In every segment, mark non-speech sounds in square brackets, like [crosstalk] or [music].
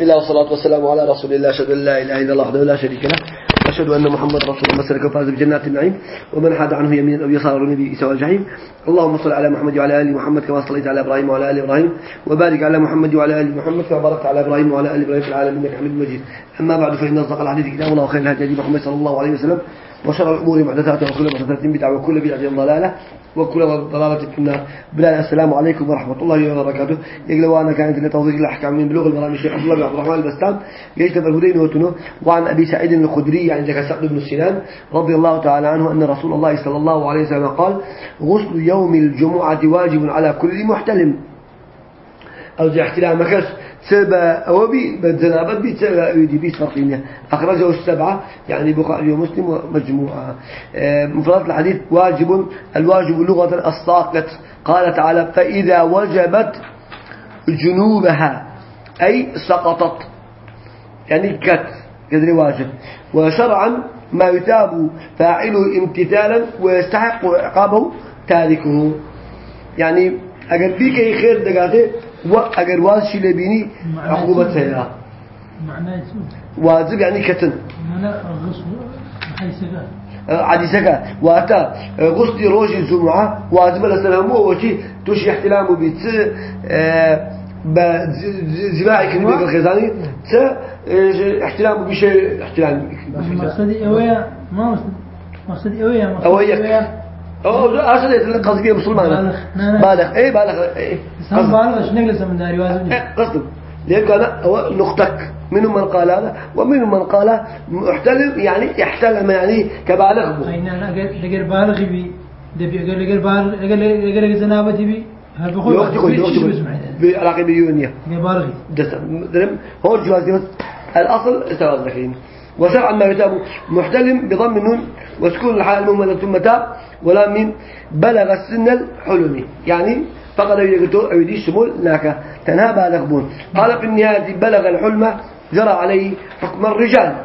الله والصلاة والسلام على رسول الله. أشهد أن لا إله إلا الله وحده لا شريك له. أشهد أن محمد رسول الله. سلك وفاز بجنات النعيم. ومن حاد عنه يمين أو يسار النبي سوى الجحيم. اللهم صل على محمد وعلى آل محمد كما صليت على إبراهيم وعلى آل إبراهيم. وبارك على محمد وعلى آل محمد كما باركت على إبراهيم وعلى آل إبراهيم في العالمين إنك حميد مجيد. أما بعد فإن أصدق الحديث كتاب الله وخير الهدي محمد صلى الله عليه وسلم وشر الأمور محدثاتها وكل محدثات بدعة وكل بدعة ضلالة وكل ضلالة في النار. بلال السلام عليكم ورحمة الله وبركاته. يقلوا أنا كانت لتوضيح الأحكام من بلوغ المرام الشيخ عبد الله بن عبد الرحمن البستام يجتب الهدين وتنو وعن أبي سعيد الخدري يعني ذلك سعد بن سنان رضي الله تعالى عنه أن رسول الله صلى الله عليه وسلم قال غسل يوم الجمعة واجب على كل محتلم. أو زي احتلام مكس سبا أو بي بالجنابة بي سبا يدي بي فرقين أخرجه السبعة يعني بخاري ومسلم ومجموعة. آه، مفردات الحديث واجب الواجب لغة الساقط قال تعالى فإذا وجبت جنوبها أي سقطت. يعني كت كذلك واجب. وشرعا ما يتاب فاعله امتثالا ويستحق عقابه تاركه. يعني اگر بيك خير دقاته واگر واز شي لبيني عقوبة سيئة معناه واجب يعني كتن. معنى الغصب حيث عديسك واتا غسل روج الجمعة واجب لسلامه وشي توش احتلامه بيت بجماعي كلمة الخزاني ت احتلامه بشيء احتلام. مقصدي اويا ما مقصد مقصدي اويا مقصدي أويا. أو أصل قصدي مسلمان؟ بالغ. نعم، نعم. بالغ. إيه بالغ. إيه. سام بالغ شنو نقلس من داري واجب إيه، قصده ليه قال هو نقطك. منهم من قال هذا ومنهم من قال محتلم يعني احتلم يعني كبالغ. بو اين أنا اگر بالغ بي دبي اگر بالغ اگر اگر زنابتي بي يوقت يقول يوقت بالعلاقة بيونية. بالغ. درم. هو الجواز الأصل استواز لكن وشرعا ما يتاب محتلم بضم النون وسكون الحال المهملة ثم تاب ولا من بلغ السن الحلمي. يعني فقد يقول أو يدي شمول. ناكا تنهى بالغ بون قال في النهاية بلغ الحلم جرى عليه حكم الرجال.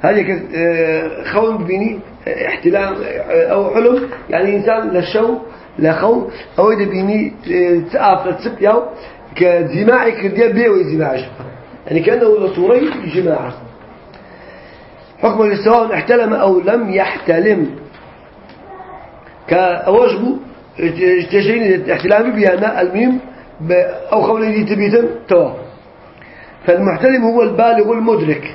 هذه آه، خون بيني آه، احتلام آه، أو حلم. يعني إنسان للشو لخو أو إذا بيني تأف تسب ياو كجماعي كرديا بيوي جماعي يعني كأنه لصوري جماعة حكم الاستواء احتلم أو لم يحتلم. كأوجبه تشرين الاحتلام بيانا الميم أو قول دي تبيتن تو فالمحتلم هو البالغ المدرك.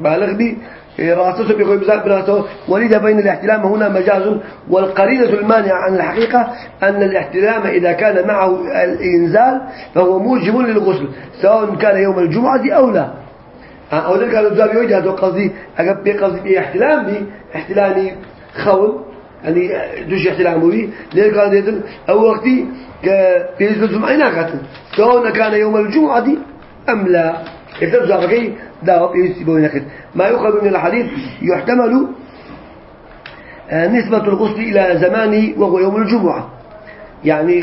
بالغ بي راسته بيقول بزاق برأسه. ولذا بين الاحتلام هنا مجاز. والقرينة المانعة عن الحقيقة أن الاحتلام إذا كان معه الإنزال فهو موجب للغسل سواء كان يوم الجمعة أو لا. أو ذلك قالوا الزابي وجه هذا قصدي أقب بي قصدي بي احتلام بي احتلامي خول يعني دوش احتلام بي. لذلك قالوا ديتن أو وقتي كبيز الجمعة ناقاتن سواء كان يوم الجمعة أم لا؟ يكتب زابكي دعوة بيس يبوي نكت ما يؤخذ من الحديث يحتمل آه، نسبة الغسل إلى زمانه وهو يوم الجمعة. يعني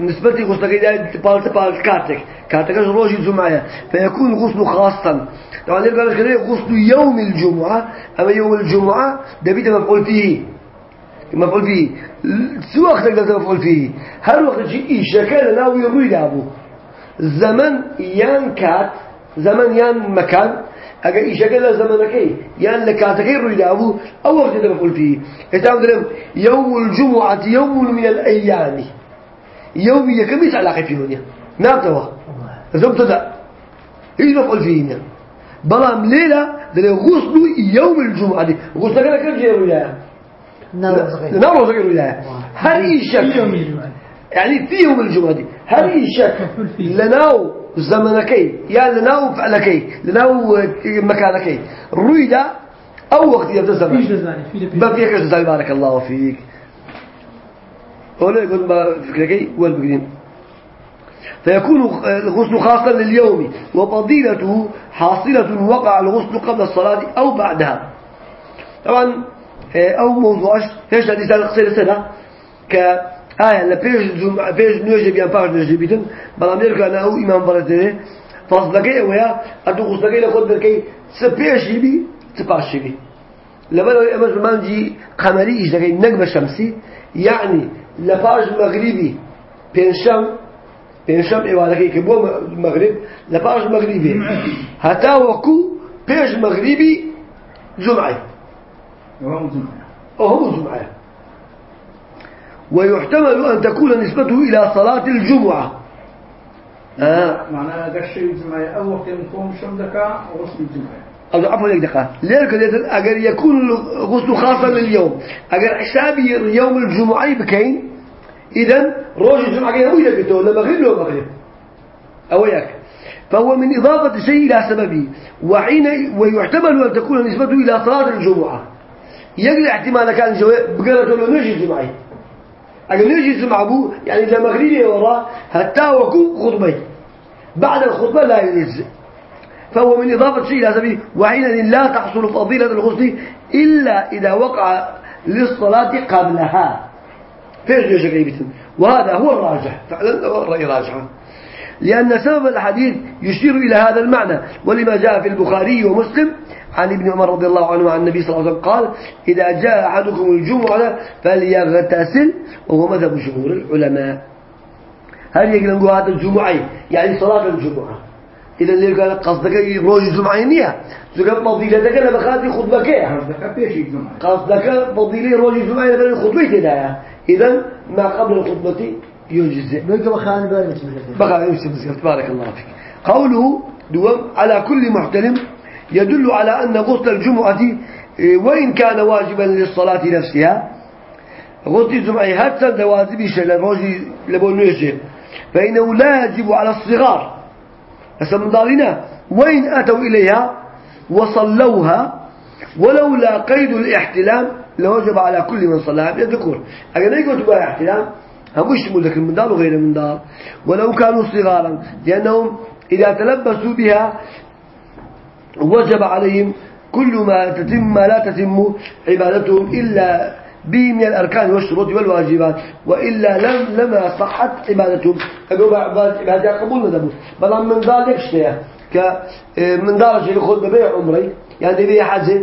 نسبة الغسل إلى تبال تبال كاتك. كاتك روج الجمعة فيكون الغسل خاصا. طبعا يبقى كده غسل يوم الجمعة. أما يوم الجمعة ده بيت مفعول فيه. مفعول فيه. سو وقت تقدر مفعول فيه؟ هر وقت شيء شكل ناوي يروي لابو. زمن يان كات زمن يان مكان اگر ایشکل زمانکی یان لکاتکی روی دابو أو وقت ده مفعول فيه اتعام درم يوم الجمعة يوم من الأيام يوم يكميس علاقة فيه هنا نابتوا. زبط ده إيش مفعول فيه هنا بلام ليلة ده غسل يوم الجمعة. دي غسل كده كيف جاي صحيح نعم صغير ولا هل يشك يوم الجمعة. يعني في يوم الجمعة دي. هل [laughs] يشك. لناو زمنكي يا لناو فعلكي لناو مكانكي. رويدا أو وقت يبدأ فيش زمن لزاني في لبي ما فيك زي بارك الله فيك. ولا يقول ما فكركي والبقرين فيكون الغسل خاصا لليوم وفضيلته حاصلة وقع الغسل قبل الصلاة أو بعدها. طبعا آه، أو موضوعش هيش الإنسان قصير سنة كآية لبيج زم بيج نيجي بيان باج نيجي بيتن بلام يركا أنا أو إمام برتني فصلكي ويا أدو غسلكي لخد بركي. سبيش يبي تباش يبي. لما لو أمس بمانجي قمري إيش لكي نجم الشمسي يعني لباج مغربي بين شام يعني شم إيوانك كبو مغرب. لباش مغربي. هتا وكو بيش مغربي جمعة. وهم جمعة. وهم جمعة. ويحتمل أن تكون نسبته إلى صلاة الجمعة. آه. معناها الشيء جمعة أو وقت يكون شم دكا وغسل الجمعة أو عفوا لك دقة ليرك أجر يكون الغسل خاصا لليوم أجر حسابي يوم الجمعة بكين. إذا روج الجمعة كين هو يبيته ولا مغرب ولا مغرب. أو ياك فهو من إضافة الشيء إلى سببه. وحين ويحتمل أن تكون نسبته إلى صلاة الجمعة. يقل احتمال كان جواب بقرة له نجي الجمعة. أجل نجي الجمعة بو يعني إذا مغربي وراه حتى وكو خطبة. بعد الخطبة لا يجزئ فهو من إضافة شيء إلى سبيل وحينئذ لا تحصل فضيلة الغسل إلا إذا وقع للصلاة قبلها. فيش قريبتن وهذا هو الراجح. فعلا هو الرأي راجح. لأن سبب الحديث يشير إلى هذا المعنى. ولما جاء في البخاري ومسلم عن ابن عمر رضي الله عنه عن النبي صلى الله عليه وسلم قال إذا جاء أحدكم الجمعة فليغتسل. وهو مذهب جمهور العلماء. هل يقول هذا الجمعة؟ يعني صلاة الجمعة. إذا اللي قال قصدك روج الجمعة نية أنا بخاتي خطبك قصدك بيش الجمعة. قصدك فضيلة روج الجمعة أنا بخاتي خطبتي ده إذا ما قبل الخطبة يجزئ. يمشي بارك الله فيك. قوله دوم على كل محتلم يدل على أن غسل الجمعة إيه، وإن كان واجبا للصلاة نفسها. غسل الجمعة حتى واجب شيء لروجي لبونيشه فإنه لا يجب على الصغار. هسه من ضالنا وإن أتوا إليها وصلوها ولولا قيد الاحتلام لوجب على كل من صلاها بذكر أجل يقول تبقى احتلام. هم يشمل ذكر من دار وغير من دار. ولو كانوا صغارا لأنهم إذا تلبسوا بها وجب عليهم كل ما تتم لا تتم عبادتهم إلا به من الأركان والشروط والواجبات وإلا لم لما صحت عبادتهم. أقول عبادة قبول ندبو بل من ذلك شيء. ك من ذلك يخذ ببيع عمري. يعني بيع حاجة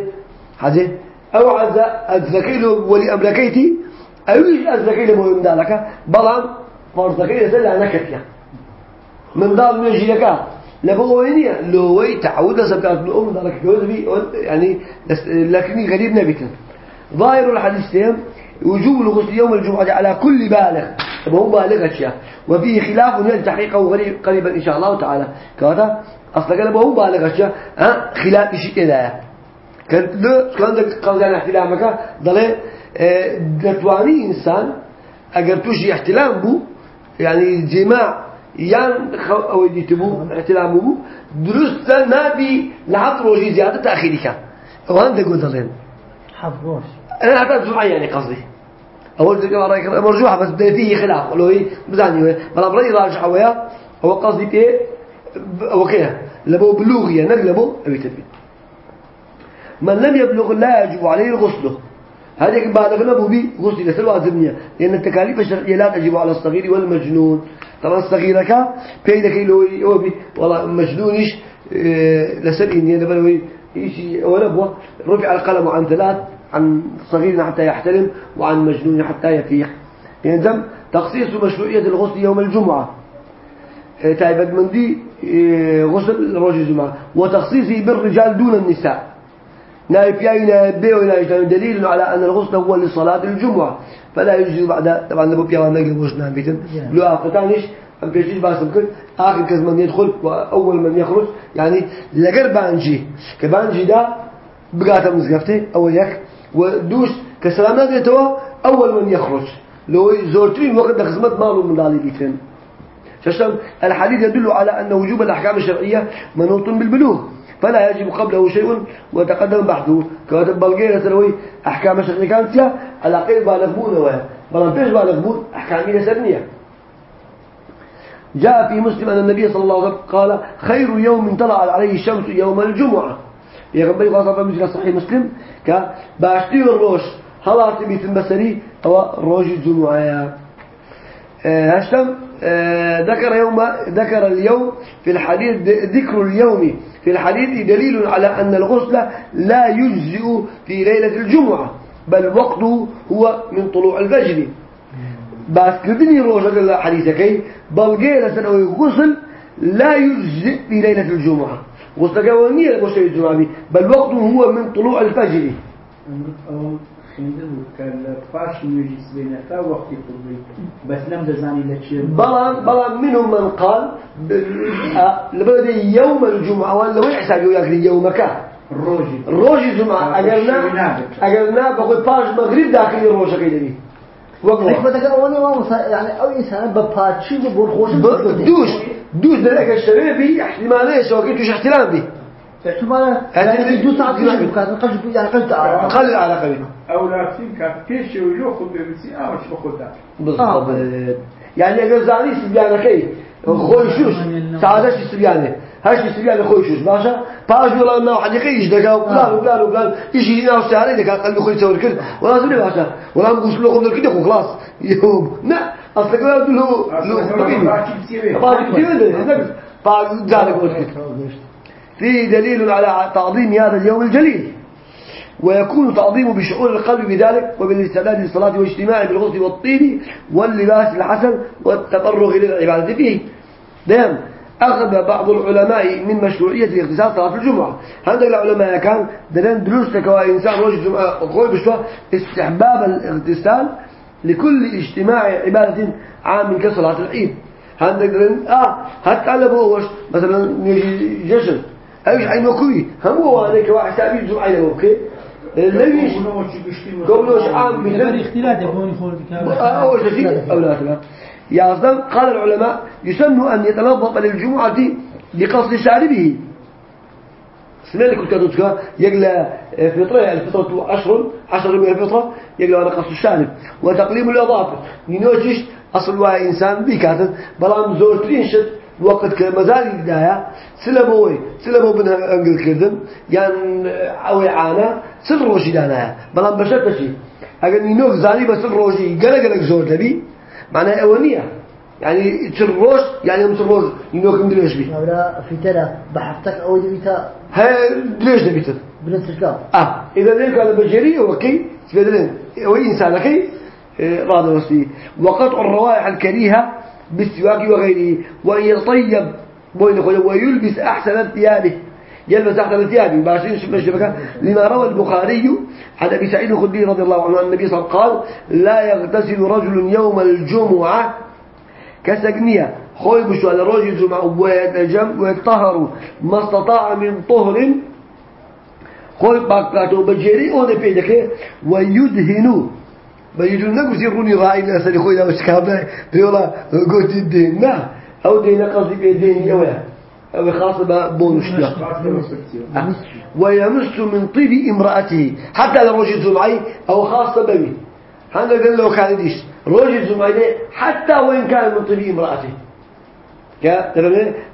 حاجة. أو عز أزكي له ولي أملكيتي أو أزكي له مهم ذلك. بلان فرزكي له سلا نكتيا من ذلك نجي لك لبوينيا لوي تعود سبقات الأم ذلك جوز بي يعني لكني غريب نبيتن ظاهر الحديث وجوب الغسل يوم الجمعة على كل بالغ. هو بالغ أشياء. وفيه خلاف يلتحقه قريبا إن شاء الله تعالى. كذا؟ أصلا كان هو بالغ أشياء. ها؟ خلاف شيء كذا. كان لو كان ذاك قال لنا احتلامك. ضل آه، دتواني إنسان أجر توشي احتلام بو يعني جماع يان خو يدتبو احتلام بو درست نبي لحظ روجي زيادة تأخيرك وهذا قلت لهم حفروش أنا أعتقد جمعة يعني قصدي أول ذكر رأيك مرجوحة بس فيه خلاف قالوا هي بزاني بلا برأي راجح ويا هو قصدي إيه أو كده لبو بلوغية نقلبو أبي تبين من لم يبلغ لا يجب عليه غسله هذا بعد نبو بي غسل يسأل واجبنيا لأن التكاليف الشرعية لا تجب على الصغير والمجنون. طبعا الصغير كا بيدك يلو أو بي والله مجنونش إيه لسرين يدبلوي إيش؟ ونبوة رفع القلم عن ثلاث عن صغير حتى يحتلم وعن مجنون حتى يفيق. يلزم تخصيص مشروعية الغسل يوم الجمعة. إيه، تعبد من دي إيه، غسل رجل الجمعة. وتخصيصه بالرجال دون النساء. نائب ياي نائب بي ونائب دليل على أن الغسل هو لصلاة الجمعة. فلا يجوز بعد طبعا نبو بيوان نقل وش نائب بيتن لو أفتانيش أم بيجيش باسم كل آخر كز من يدخل وأول من يخرج. يعني لقر بانجي. كبانجي ده بقاته مزقفته أول يك. ودوش كسلامات يتوا أول من يخرج. لو زورتين وقت خدمت ماله من دالي بيتن ششتم الحديث يدل على أن وجوب الأحكام الشرعية منوط بالبلوغ. فلا يجب قبله شيء وتقدم بحثه. كاتب بلغيرة سروي أحكام الشرعية كانت على قيل بالغبون ويا بلان بيش بالغبون أحكامية سرنية جاء في مسلم أن النبي صلى الله عليه وسلم قال خير يوم طلع عليه الشمس يوم الجمعة. يغنبي غاصة مثل صحيح مسلم كباشتي الروش هلا تبيت المسري هو روج الجمعة آه، هشتم ذكر يوم ذكر اليوم في الحديث ذكر اليوم في الحديث دليل على أن الغسل لا يجزئ في ليلة الجمعة بل وقته هو من طلوع الفجر. بس كردني روجك الله حديثك بلغي لسنة غسل لا يجزئ في ليلة الجمعة. غسل قوانية لمشي الجمعة بل وقته هو من طلوع الفجر. أو خندن كان باش نيجي سبينا تا وقت قربي بس لم دزاني لتشير بلان بلان منهم من قال لبدا يوم الجمعة ولا وين حسابه ياكل يومك الروجي روجي الجمعة أجرنا أجرنا بقول باش مغرب داخل روجك يدري وقت حكمتك أولي ما يعني أو إنسان بباتشي دوش دوش ذلك الشباب بي احتمالية سواء كنتوش بي يعني اللي- يشبك هذا قلت يعني قلت قل على قليل أو لا كان كيش يلو خد بيسي أو شو خدها بالضبط يعني اگر زانی سبیانه کی خویشوش سعادش سبیانه هاش سبیانه خویشوش باشا؟ پاش ولا ما حديقي إيش دقا وفلان وفلان وفلان يجي هنا وسهري دقا قلبي خوي يسوي كذا ولا زبني باشا. ولا نقول كذا خلاص. يوم. لا أصلك لا له له باقي. كذا باقي ذلك قلت فيه دليل على تعظيم هذا اليوم الجليل. ويكون تعظيمه بشعور القلب بذلك وبالاستعداد للصلاة والاجتماع بالغسل والطيب واللباس الحسن والتفرغ للعبادة فيه. دائما أخذ بعض العلماء من مشروعية الاغتسال صلاة الجمعة. هذا العلماء كان دلين دروس لك وإنسان روج الجمعة قوي بشوى استحباب الاغتسال لكل اجتماع عبادة عام كصلاة العيد. هذا دلين آه حتى بوش مثلا يجي جشن. أيش عين وكوي. هم هو عليك واحد سابي الجمعة يوكي ليش؟ قبلوش عام مثل اختلاف يكون يخول أول شيء أو لا أصلا قال العلماء يسن أن يتنظف للجمعة بقصد شاربه سمع لك كنت تذكر يقلى فطرة الفطرة عشر عشر من الفطرة يقلى على قصد الشارب وتقليم الأظافر ينوجش أصل واحد إنسان بيكاتن بلام زورتين شد وقت كمزاري بداية سلموي سلمو بنها أنجل كردن يعني أوي عانا سل روشي دانا بلام بشر تشي أجل ينوك زاني بس الروشي قلق قلق زور تبي معناها أولية. يعني تروش يعني متروش ينوك مدريش بي. ولا في ترى بحثك أو دبيتا؟ ها ليش دبيتن بنت الكلام آه إذا ذلك على بجري وكي سبدلين هو إنسان كي راضي وصي وقطع الروائح الكريهة بالسواك وغيره وأن خوله ويلبس أحسن ثيابه. يلبس أحسن ثيابه. باشين شبه شبكة لما روى البخاري عن أبي سعيد الخدري رضي الله عنه أن النبي صلى الله عليه وسلم قال لا يغتسل رجل يوم الجمعة. كسجنية خوي بشو على رجل الجمعة. ويتجم ويطهر ما استطاع من طهر. خوي باكاتو بجيري ويدهنوا بيجون نقول يروني راعي الناس اللي خوي مش كابلا بيولا قلت الدين. لا أو دين قصدي بيدين يولا أو خاصة بونش ويمس من طيب امرأته. حتى لو رجل زمعي أو خاصة بمي هذا قال له كان ديش. رجل زمعي حتى وإن كان من طيب امرأته. كا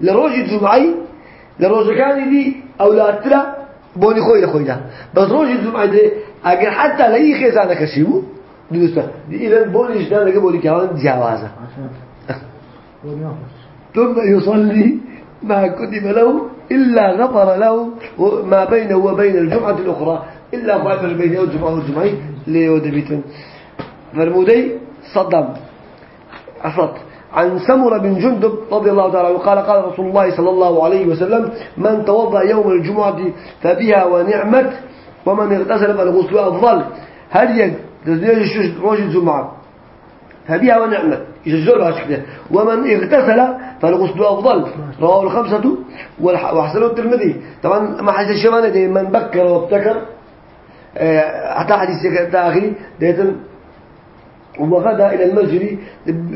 لروجل زمعي لروجل كان دي أولاد ترى بوني خوي لخوي ده بس روجي الجمعة ده أجر حتى لا يخزانة كشيبو درسته إذا بوني جدا لقى بوني كمان جوازة ثم يصلي ما كتب له إلا غفر له ما بينه وبين الجمعة الأخرى. إلا يفعل بين الجمعة والجمعة ليودبيتن فالمودي صدم. عفرت عن سمر بن جندب رضي الله تعالى عنه قال قال رسول الله صلى الله عليه وسلم من توضأ يوم الجمعة فبها ونعمت ومن اغتسل فالغسل أفضل. هل يجوز روج الجمعة فبها ونعمت يجوز كده. ومن اغتسل فالغسل أفضل. رواه الخمسة وحسنه الترمذي. طبعا ما حديث الشمال دي من بكر وابتكر حتى حديث الآخري ديتن وغدا إلى المسجد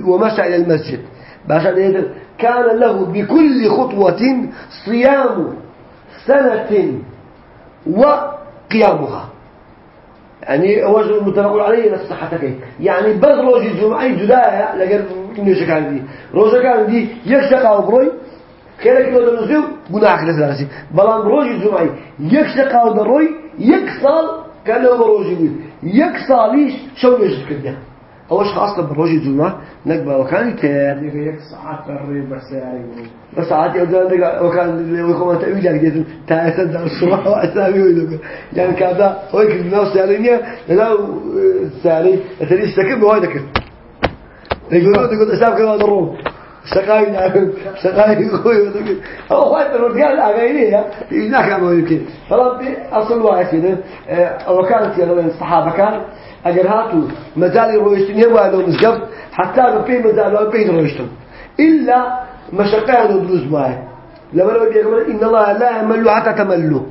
ومشى إلى المسجد. باشا كان له بكل خطوة صيام سنة وقيامها. يعني وجه متفق عليه نفس صحتك يعني بس روج الجمعة جدايا لقد إنه شكال دي روج كان دي يكشق أو بروي خيرك لو دنزيو قناعك لسلاسي بلان روج الجمعة يكشق أو بروي يكسال كان له بروج يقول يكساليش شو يجد كده أول شيء أصلا بالروج الجمعة نقبل وكان كان يك ساعات الربع [laughs] ساعة بس عادي أوزان وكان ويكون تأويل يعني جد تأسد على الصبح وأسامي ويدك يعني كذا هو ناس سعرينيا لا سعري تري استكب هو ذكر يقولون تقول حساب كذا ضروب سقاي سقاي خوي هو خايف من الرجال أغيرية هناك عمو يمكن. فلان أصل واحد كده وكانت يا الصحابة كان مجال رويشتن هو لو مزقف حتى بقي مجال لو بين رويشتن إلا مشقة ندرس معه لما لو بيقول إن الله لا تملوا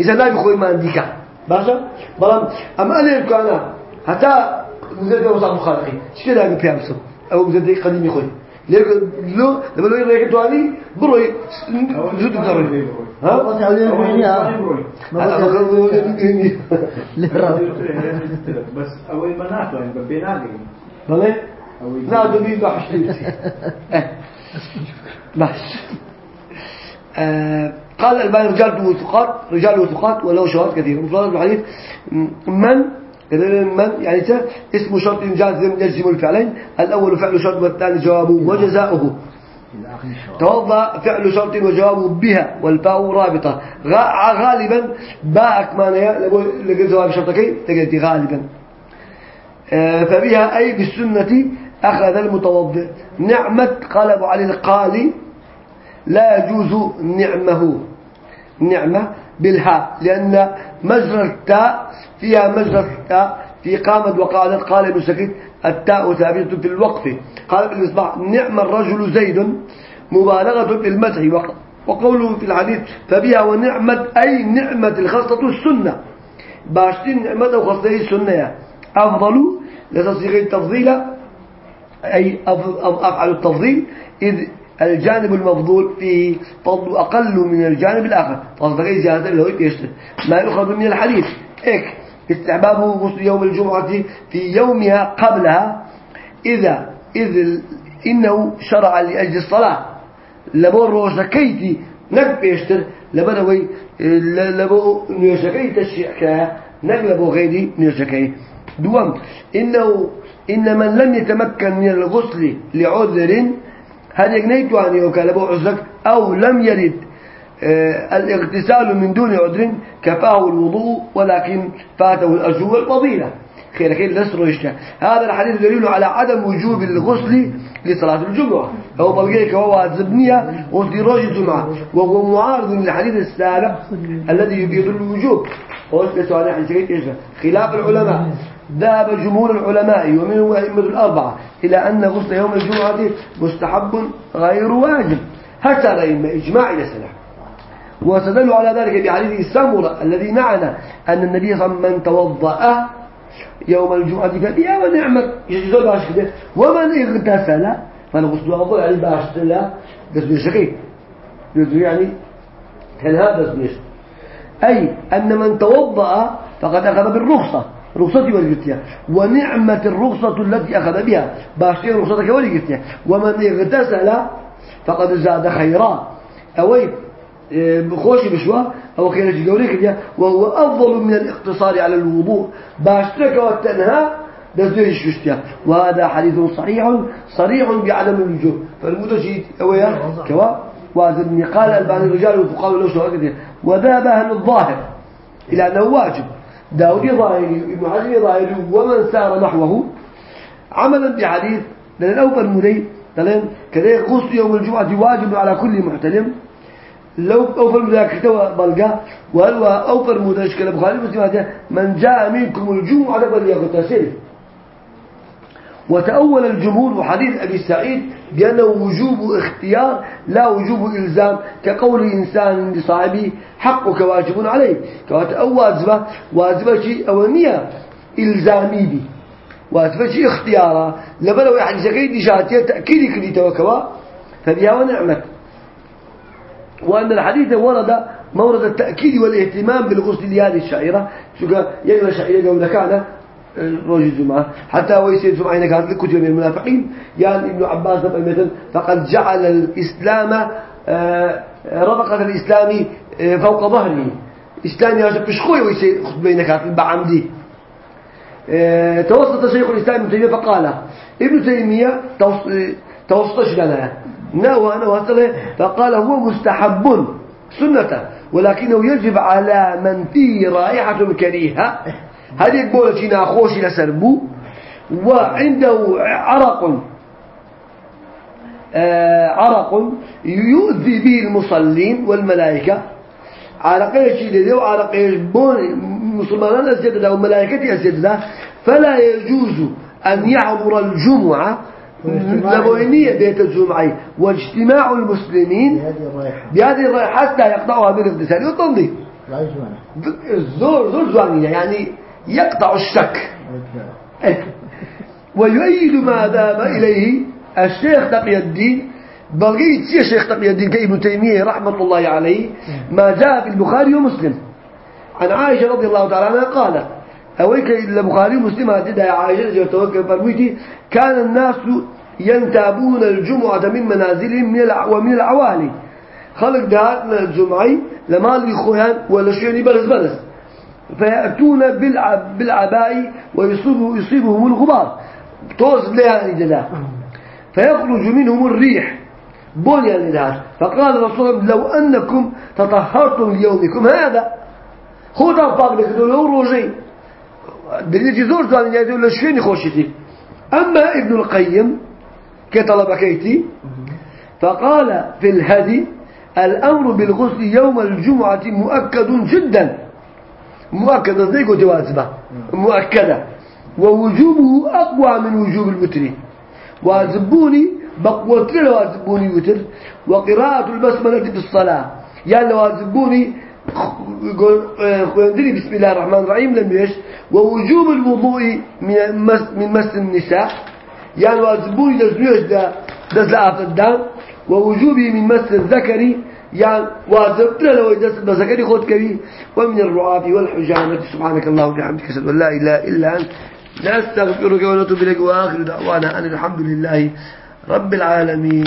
إذا لا بخوي ما عندك باشا؟ بلام أما أنا كان حتى مزيد وصف مخالقي شو كده أقول بيامسو أو مزيد قديم يخوي ليه لو لما لو تواني بروي. ها؟ [laughs] بس عليه الدنيا ما بس أول ما ناكل يعني ببيناقي بلى نادو بي بحشتي [laughs] بحش آه قال الباني رجال وثقات رجال وثقات ولو شواهد كثيرة مفردات الحديث من من يعني اسم شرط جازم يجزم الفعلين الأول فعل شرط والثاني جوابه وجزاؤه توضأ فعل شرط وجوابه بها والباء رابطة. غالبا باء كمانيا لقد جواب شرطكي تقلت غالبا. آه فبها أي بالسنة أخذ المتوضئ نعمة قال أبو علي القالي لا يجوز نعمه. نعمة بالهاء لأن مجرى التاء فيها مجرى التاء في قامت وقعدت. قال ابن سكيت التاء ثابتة في الوقف قال ابن الإصباح نعم الرجل زيد مبالغة في المدح وقوله في الحديث فبها ونعمة أي نعمة الخاصة السنة. باشتين نعمة وخاصة السنة أفضل لتصيغ التفضيل أي أفعل التفضيل إذ الجانب المفضول فيه فضل أقل من الجانب الآخر. فضل زيادة اللي هو بيشتر ما يؤخذ من الحديث. إيك استحبابه غسل يوم الجمعة في يومها قبلها. إذا إذ إنه شرع لأجل الصلاة. لبو روشكيتي نك بيشتر لبنوي لبو نيوشكي نك لبو غيري نيوشكي دوام. إنه إن من لم يتمكن من الغسل لعذر هل يجنيت عن يوكالبو عذرك أو لم يرد آه الاغتسال من دون عذر كفاه الوضوء ولكن فاته الأجر والفضيلة. خير خير لسر هذا الحديث دليل على عدم وجوب الغسل لصلاة الجمعة. هو بلغيك هو زبنية غسل روج الجمعة وهو معارض للحديث السابق الذي يبيض الوجوب. حديث خلاف العلماء. ذهب جمهور العلماء ومنهم أئمة الأربعة إلى أن غسل يوم الجمعة مستحب غير واجب. حتى الأئمة إجماع إلى سلام واستدلوا على ذلك بحديث سمرة الذي معنا أن النبي صلى الله عليه وسلم من توضأ يوم الجمعة فبها ونعمة يجزل ومن اغتسل فالغسل أفضل يعني باش لا بس بشكي يعني كان هذا بس أي أن من توضأ فقد أخذ بالرخصة. رخصتي ولقتها ونعمة الرخصة التي أخذ بها. باشتين رخصتك ولقتها ومن اغتسل فقد زاد خيرا. أوي بخوش بشوا أو خير جدولك وهو أفضل من الاقتصار على الوضوء. باشتك والتنهى الششتيا وهذا حديث صحيح صريح بعدم الوجوب فالمتجيد أويا كوا وازن قال الباني الرجال والفقهاء لو شو وذهب أهل الظاهر إلى أنه واجب. داودي ظاهري ابن حجر ظاهري ومن سار نحوه. عملا بحديث لأن الأوفر مدي لأن كذا غسل يوم الجمعة واجب على كل محتلم. لو أوفر كتوى بلقى وهل أوفر اشكال بخاري مسلم من جاء منكم الجمعة فليغتسل وتأول الجمهور وحديث أبي سعيد بأنه وجوب اختيار لا وجوب إلزام كقول إنسان لصاحبه حقك واجب عليه. كواتأو واجبة واجبة شيء أولية إلزامي بي واجبة شيء اختيارا. لبلو شكيد نشاتية تأكيد كلي توكوا فبها ونعمة وأن الحديث ورد مورد التأكيد والإهتمام بالغسل لهذه الشعيرة. شو يقول الشعيرة قول كان روج الجمعة. حتى ويسير الجمعة هنا كانت لكتب من المنافقين. يعني ابن عباس مثلا فقد جعل الإسلام آه، رفقة الإسلام آه، فوق ظهره. إسلامي هذا بشخوي ويسير كانت بعمدي آه، توسط شيخ الإسلام ابن تيمية فقال ابن تيمية توسطش لنا. أنا وصله فقال هو مستحب سنة ولكنه يجب على من فيه رائحة كريهة. هذه بولة ناخوش لسربو وعنده عرق آه، عرق يؤذي به المصلين والملائكة. عرقيش اللي وعرقيش بون مسلمان أسجد له وملائكة أسجد له. فلا يجوز أن يعبر الجمعة لبوينية بيت الجمعة. واجتماع المسلمين بهذه الرأي حتى يقطعها والتنظيف لا يجوز. الزور زور زوانية. يعني يقطع الشك. ويؤيد ما ذهب إليه الشيخ تقي الدين. بلغيت يا شيخ تقي الدين كابن تيمية رحمة الله عليه. ما جاء في البخاري ومسلم. عن عائشة رضي الله تعالى عنها قالت أويك البخاري ومسلم هذه يا عائشة جو توقف فرميتي كان الناس ينتابون الجمعة من منازلهم من. ومن العوالي خلق دهات من الجمعة لما الإخوان ولا شيء بلس بلس فيأتون بالع- بالعباء ويصيبه يصيبهم الغبار. توصف لها جدا فيخرج منهم الريح. يعني ده فقال الرسول لو أنكم تطهرتم ليومكم هذا. هو تنفاق لك دول روجي. دليل زور زمان يقول شويني خوشتي؟ أما ابن القيم كطلب كيتي فقال في الهدي الأمر بالغسل يوم الجمعة مؤكد جدا. مؤكدة زي قلت واجبة مؤكدة. ووجوبه أقوى من وجوب الوتر. واجبوني بقوة لو واجبوني وتر. وقراءة البسملة في الصلاة. يعني لو واجبوني خيندري بسم الله الرحمن الرحيم لم يش. ووجوب الوضوء من مس من مس النساء. يعني واجبوني لزنيش ده ده الدم ووجوبه من مس الذكر. يعني واجبت لو يدس بذكري خود كبي ومن الرعاة والحجامة. سبحانك اللهم وبحمدك أشهد أن لا إله إلا أنت. نستغفرك ونتوب إليك وآخر دعوانا أن الحمد لله رب العالمين.